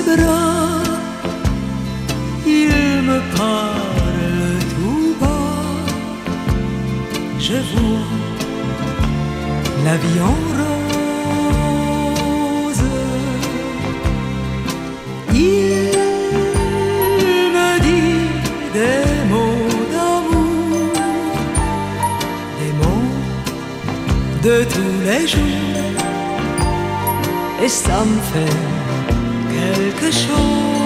ses bras, il me parle tout bas. Je vois la vie en rose. Il me dit des mots d'amour, des mots de tous les jours, et ça me fait quelque chose.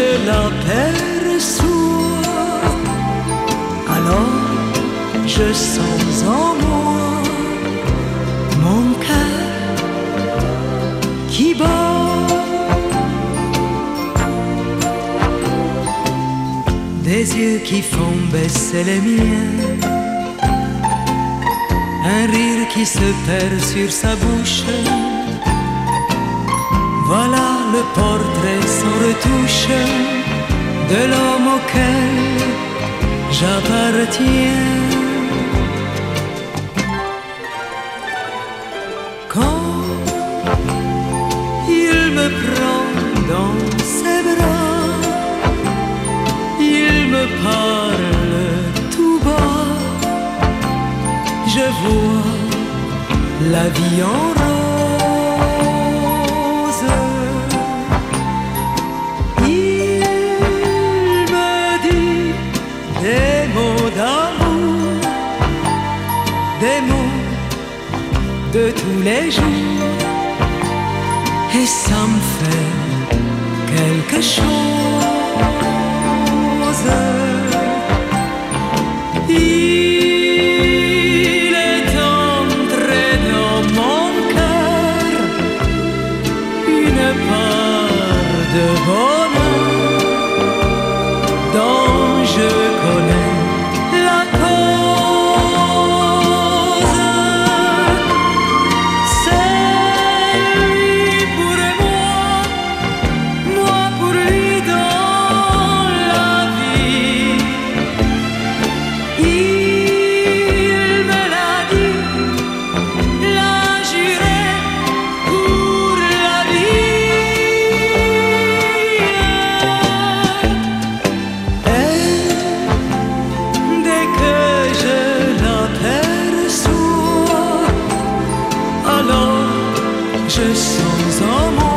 Je l'aperçois, alors je sens en moi mon cœur qui bat. Des yeux qui font baisser les miens, un rire qui se perd sur sa bouche. Voilà le portrait sans retouche de l'homme auquel j'appartiens. Quand il me prend dans ses bras, il me parle tout bas, je vois la vie en rose. De tous les jours, et ça me fait quelque chose. Il est entré dans mon cœur une part de je sens en moi.